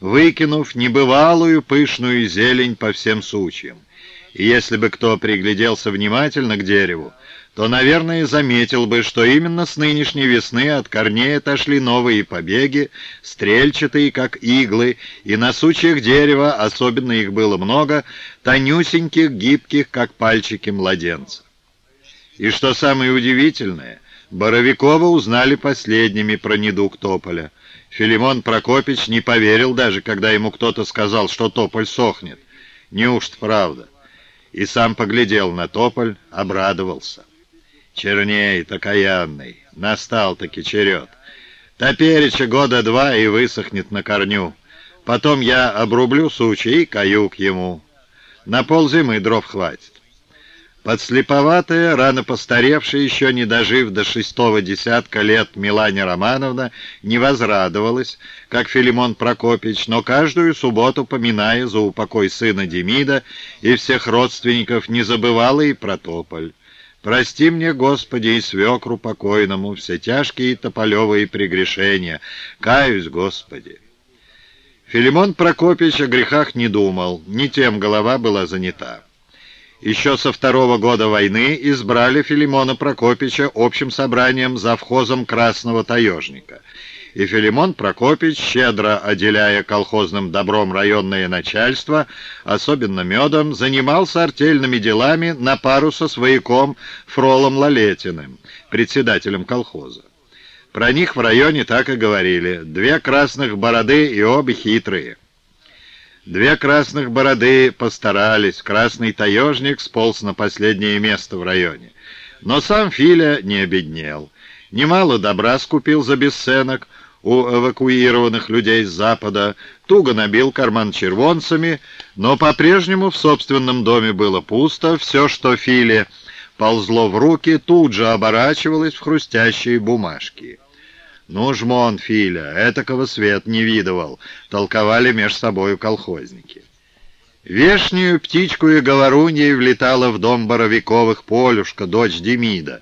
выкинув небывалую пышную зелень по всем сучьям. И если бы кто пригляделся внимательно к дереву, то, наверное, заметил бы, что именно с нынешней весны от корней отошли новые побеги, стрельчатые, как иглы, и на сучьях дерева, особенно их было много, тонюсеньких, гибких, как пальчики младенца. И что самое удивительное, Боровикова узнали последними про недуг тополя. Филимон Прокопич не поверил даже, когда ему кто-то сказал, что тополь сохнет. Неужто правда? И сам поглядел на тополь, обрадовался. Чернеет, окаянный, настал-таки черед. Топереча года два и высохнет на корню. Потом я обрублю сучи и каюк ему. На ползимы дров хватит. Подслеповатая, рано постаревшая, еще не дожив до шестого десятка лет Милане Романовна, не возрадовалась, как Филимон Прокопич, но каждую субботу, поминая за упокой сына Демида и всех родственников, не забывала и про тополь. Прости мне, Господи, и свекру покойному все тяжкие тополевые прегрешения. Каюсь, Господи. Филимон Прокопич о грехах не думал, не тем голова была занята. Еще со второго года войны избрали Филимона Прокопича общим собранием завхозом Красного Таежника. И Филимон Прокопич, щедро отделяя колхозным добром районное начальство, особенно медом, занимался артельными делами на пару со свояком Фролом Лалетиным, председателем колхоза. Про них в районе так и говорили. Две красных бороды и обе хитрые. Две красных бороды постарались, красный таежник сполз на последнее место в районе. Но сам Филя не обеднел. Немало добра скупил за бесценок у эвакуированных людей с запада, туго набил карман червонцами, но по-прежнему в собственном доме было пусто, все, что Филе ползло в руки, тут же оборачивалось в хрустящие бумажки. «Ну, жмон, Филя, этакого свет не видывал», — толковали меж собою колхозники. Вешнюю птичку и говоруньей влетала в дом Боровиковых Полюшка, дочь Демида.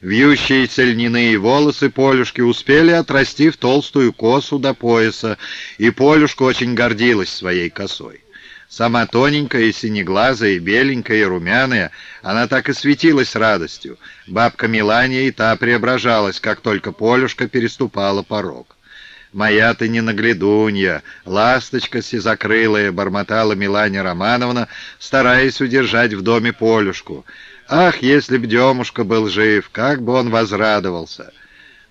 Вьющиеся льняные волосы Полюшки успели отрасти в толстую косу до пояса, и Полюшка очень гордилась своей косой. Сама тоненькая, и синеглазая, и беленькая, и румяная, она так и светилась радостью. Бабка Милания и та преображалась, как только Полюшка переступала порог. «Моя ты не наглядунья, ласточка сизокрылая», — бормотала Милания Романовна, стараясь удержать в доме Полюшку. «Ах, если б Демушка был жив, как бы он возрадовался!»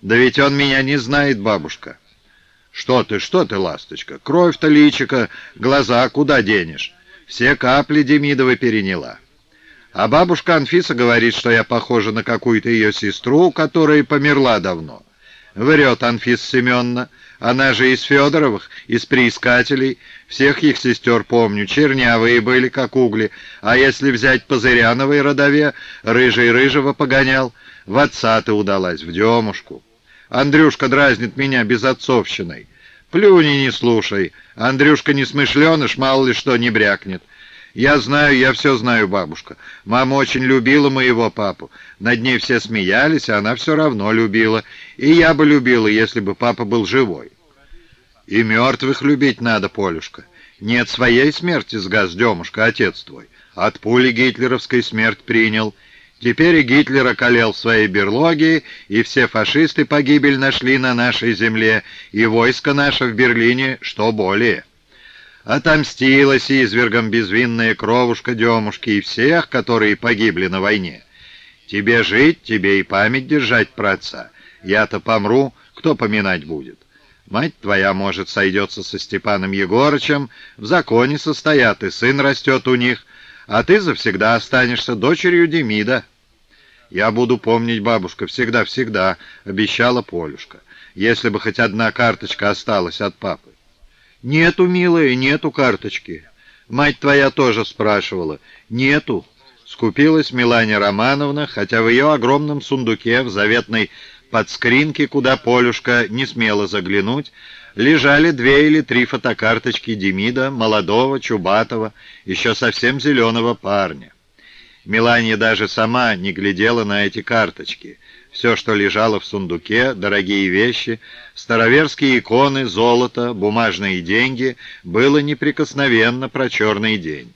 «Да ведь он меня не знает, бабушка». «Что ты, что ты, ласточка? Кровь-то личика, глаза куда денешь? Все капли Демидовы переняла». А бабушка Анфиса говорит, что я похожа на какую-то ее сестру, которая померла давно. Врет Анфиса Семеновна. Она же из Федоровых, из приискателей. Всех их сестер помню, чернявые были, как угли. А если взять Позыряновой родове, рыжий рыжего погонял, в отца ты удалась, в демушку. Андрюшка дразнит меня безотцовщиной. Плюни не слушай. Андрюшка не смышленыш, мало ли что не брякнет. Я знаю, я все знаю, бабушка. Мама очень любила моего папу. Над ней все смеялись, а она все равно любила. И я бы любила, если бы папа был живой. И мертвых любить надо, Полюшка. Нет своей смерти сгас, Демушка, отец твой. От пули гитлеровской смерть принял. Теперь и Гитлер околел в своей берлоге, и все фашисты погибель нашли на нашей земле, и войско наше в Берлине, что более. Отомстилась извергом безвинная кровушка Демушки и всех, которые погибли на войне. Тебе жить, тебе и память держать про отца. Я-то помру, кто поминать будет? Мать твоя, может, сойдется со Степаном Егорычем, в законе состоят, и сын растет у них, а ты завсегда останешься дочерью Демида». «Я буду помнить, бабушка, всегда-всегда», — обещала Полюшка, «если бы хоть одна карточка осталась от папы». «Нету, милая, нету карточки». Мать твоя тоже спрашивала. «Нету». Скупилась Миланя Романовна, хотя в ее огромном сундуке, в заветной подскринке, куда Полюшка не смела заглянуть, лежали две или три фотокарточки Демида, молодого, чубатого, еще совсем зеленого парня. Мелания даже сама не глядела на эти карточки. Все, что лежало в сундуке, дорогие вещи, староверские иконы, золото, бумажные деньги, было неприкосновенно про черный день.